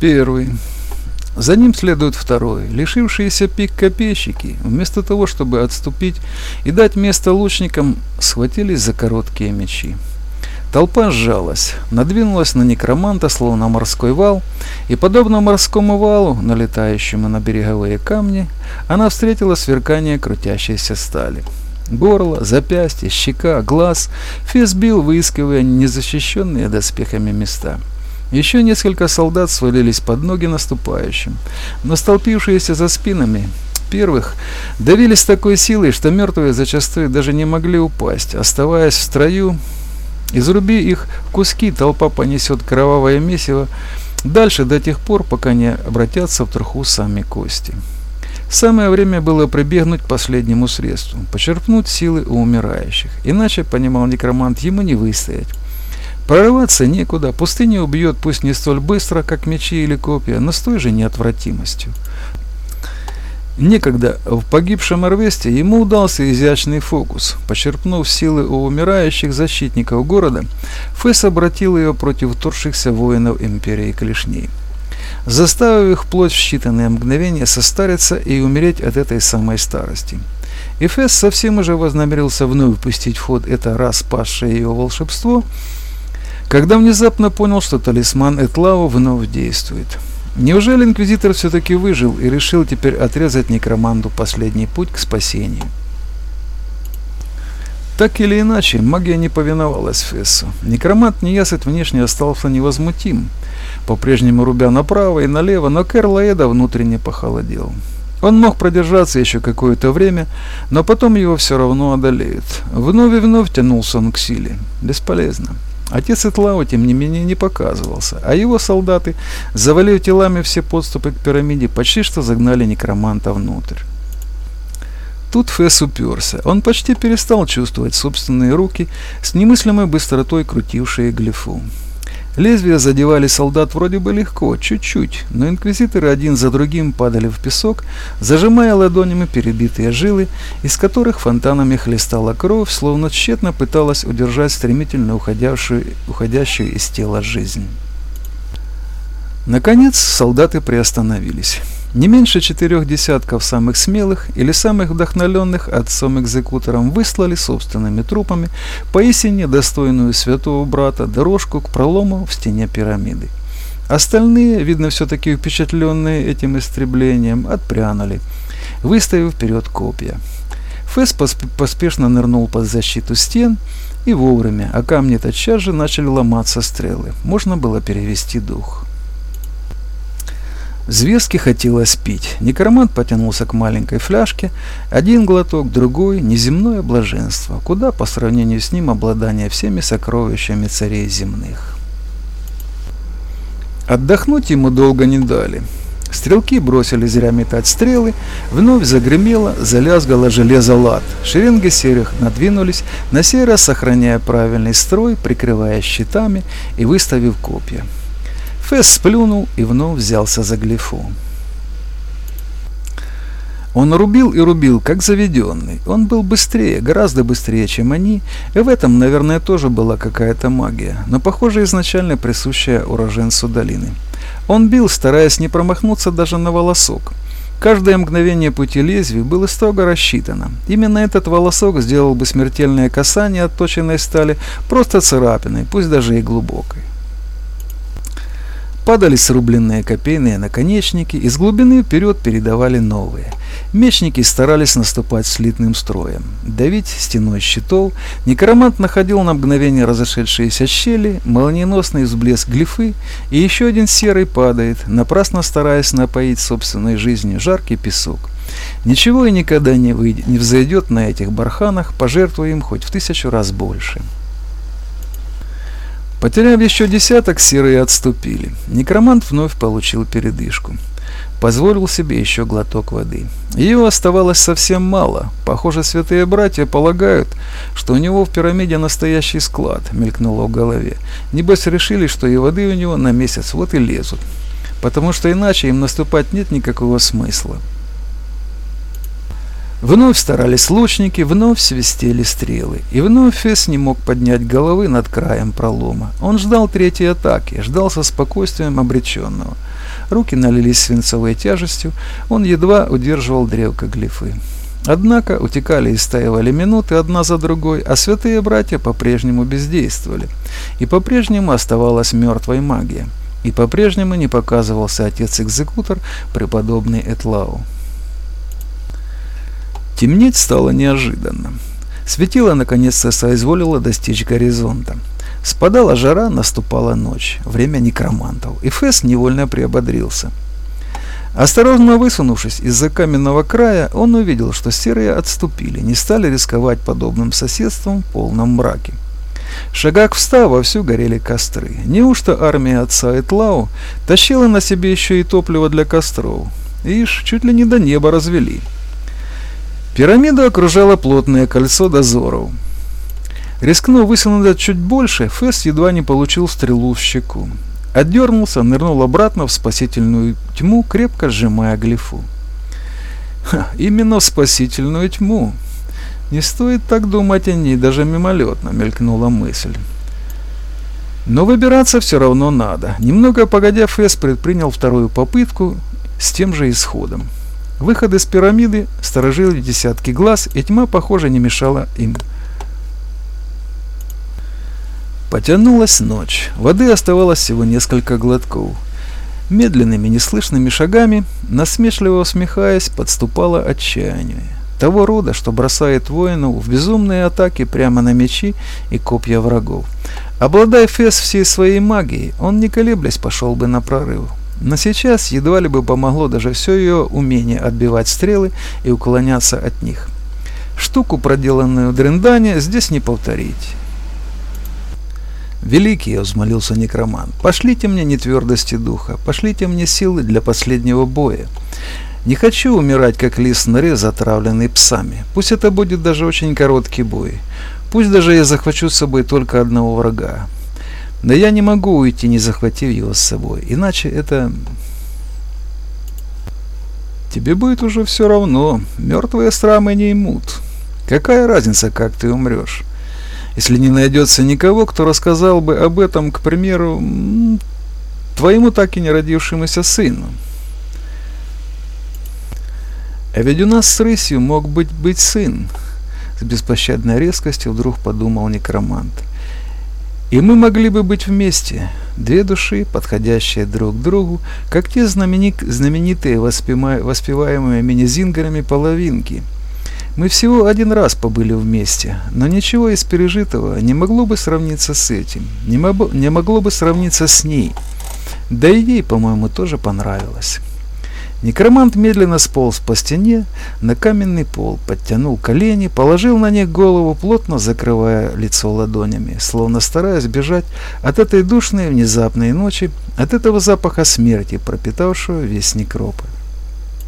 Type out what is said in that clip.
Первый. За ним следует второй. Лишившиеся пик копейщики, вместо того, чтобы отступить и дать место лучникам, схватились за короткие мечи. Толпа сжалась, надвинулась на некроманта, словно морской вал, и, подобно морскому валу, налетающему на береговые камни, она встретила сверкание крутящейся стали. Горло, запястье, щека, глаз Фес бил, выискивая незащищенные доспехами места. Еще несколько солдат свалились под ноги наступающим, но столпившиеся за спинами первых давили с такой силой, что мертвые зачастую даже не могли упасть, оставаясь в строю. Изруби их в куски, толпа понесет кровавое месиво дальше до тех пор, пока не обратятся в труху сами кости. Самое время было прибегнуть к последнему средству, почерпнуть силы у умирающих, иначе, понимал некромант, ему не выстоять. Прорываться некуда, пустыня убьет пусть не столь быстро, как мечи или копья, но с той же неотвратимостью. Некогда в погибшем Арвесте ему удался изящный фокус. Почерпнув силы у умирающих защитников города, Фесс обратил ее против вторгшихся воинов империи Клешней, заставив их плоть в считанные мгновения состариться и умереть от этой самой старости. И Фесс совсем уже вознамерился вновь пустить в ход это раз спасшее его волшебство – когда внезапно понял, что талисман Этлау вновь действует. Неужели Инквизитор все-таки выжил и решил теперь отрезать некроманду последний путь к спасению? Так или иначе, магия не повиновалась Фессу. Некромант неясыть внешне остался невозмутим, по-прежнему рубя направо и налево, но Кэрлаэда внутренне похолодел. Он мог продержаться еще какое-то время, но потом его все равно одолеют. Вновь и вновь тянулся он к силе. Бесполезно. Отец Итлау, тем не менее, не показывался, а его солдаты, завалив телами все подступы к пирамиде, почти что загнали некроманта внутрь. Тут Фесс уперся. Он почти перестал чувствовать собственные руки, с немыслимой быстротой крутившие глифу. Лезвия задевали солдат вроде бы легко, чуть-чуть, но инквизиторы один за другим падали в песок, зажимая ладонями перебитые жилы, из которых фонтанами хлестала кровь, словно тщетно пыталась удержать стремительно уходящую, уходящую из тела жизнь. Наконец солдаты приостановились. Не меньше четырех десятков самых смелых или самых вдохновленных отцом-экзекутором выслали собственными трупами поистине достойную святого брата дорожку к пролому в стене пирамиды. Остальные, видно все-таки впечатленные этим истреблением, отпрянули, выставив вперед копья. Фэс посп поспешно нырнул под защиту стен и вовремя, а камни тотчас же начали ломаться стрелы. Можно было перевести дух. Зверски хотелось пить. Некромант потянулся к маленькой фляжке. Один глоток, другой – неземное блаженство. Куда по сравнению с ним обладание всеми сокровищами царей земных. Отдохнуть ему долго не дали. Стрелки бросили зря метать стрелы, вновь загремело, залязгало железо лад. Шеренги серых надвинулись, на сей раз сохраняя правильный строй, прикрывая щитами и выставив копья. Фесс сплюнул и вновь взялся за глифу. Он рубил и рубил, как заведенный. Он был быстрее, гораздо быстрее, чем они, и в этом, наверное, тоже была какая-то магия, но, похоже, изначально присущая уроженцу долины. Он бил, стараясь не промахнуться даже на волосок. Каждое мгновение пути лезвия было строго рассчитано. Именно этот волосок сделал бы смертельное касание отточенной стали просто царапиной, пусть даже и глубокой. Падали срубленные копейные наконечники, из глубины вперед передавали новые. Мечники старались наступать слитным строем. Давить стеной щитов, некромант находил на мгновение разошедшиеся щели, молниеносный взблеск глифы, и еще один серый падает, напрасно стараясь напоить собственной жизнью жаркий песок. Ничего и никогда не, выйдет, не взойдет на этих барханах, пожертвуя им хоть в тысячу раз больше. Потеряв еще десяток, серые отступили. Некромант вновь получил передышку. Позволил себе еще глоток воды. Ее оставалось совсем мало. Похоже, святые братья полагают, что у него в пирамиде настоящий склад, мелькнуло в голове. Небось решили, что и воды у него на месяц вот и лезут. Потому что иначе им наступать нет никакого смысла. Вновь старались лучники, вновь свистели стрелы, и вновь Фесс не мог поднять головы над краем пролома. Он ждал третьей атаки, ждал со спокойствием обреченного. Руки налились свинцовой тяжестью, он едва удерживал древко глифы. Однако утекали и стаивали минуты одна за другой, а святые братья по-прежнему бездействовали. И по-прежнему оставалась мертвой магия. И по-прежнему не показывался отец-экзекутор, преподобный Этлау. Темнеть стало неожиданно. Светило наконец-то соизволило достичь горизонта. Спадала жара, наступала ночь, время некромантов, и Фесс невольно приободрился – Осторожно высунувшись из-за каменного края, он увидел, что серые отступили, не стали рисковать подобным соседством в полном мраке. Шагах в ста вовсю горели костры. Неужто армия отца Этлау тащила на себе еще и топливо для костров? Ишь, чуть ли не до неба развели. Пирамиду окружало плотное кольцо дозоров. Рискнув высунуть чуть больше, Фесс едва не получил стрелу в щеку. Отдернулся, нырнул обратно в спасительную тьму, крепко сжимая глифу. Ха, именно в спасительную тьму. Не стоит так думать о ней, даже мимолетно, мелькнула мысль. Но выбираться все равно надо. Немного погодя, Фэс предпринял вторую попытку с тем же исходом. Выход из пирамиды сторожили десятки глаз, и тьма, похоже, не мешала им. Потянулась ночь. Воды оставалось всего несколько глотков. Медленными, неслышными шагами, насмешливо усмехаясь, подступало отчаяние. Того рода, что бросает воину в безумные атаки прямо на мечи и копья врагов. Обладая Фес всей своей магией, он не колеблясь пошел бы на прорыв. Но сейчас едва ли бы помогло даже все ее умение отбивать стрелы и уклоняться от них. Штуку, проделанную Дрендане, здесь не повторить. «Великий!» — взмолился некроман. «Пошлите мне нетвердости духа, пошлите мне силы для последнего боя. Не хочу умирать, как лис норе, затравленный псами. Пусть это будет даже очень короткий бой. Пусть даже я захвачу с собой только одного врага. Но я не могу уйти, не захватив его с собой. Иначе это... Тебе будет уже все равно. Мертвые страмы не имут. Какая разница, как ты умрешь? если не найдется никого, кто рассказал бы об этом, к примеру, твоему так и не родившемуся сыну. А ведь у нас с рысью мог быть быть сын, с беспощадной резкостью вдруг подумал некромант. И мы могли бы быть вместе, две души, подходящие друг к другу, как те знаменитые воспеваемые минизингарами половинки – мы всего один раз побыли вместе, но ничего из пережитого не могло бы сравниться с этим, не, могло, не могло бы сравниться с ней. Да и ей, по-моему, тоже понравилось. Некромант медленно сполз по стене на каменный пол, подтянул колени, положил на них голову, плотно закрывая лицо ладонями, словно стараясь бежать от этой душной внезапной ночи, от этого запаха смерти, пропитавшего весь некрополь.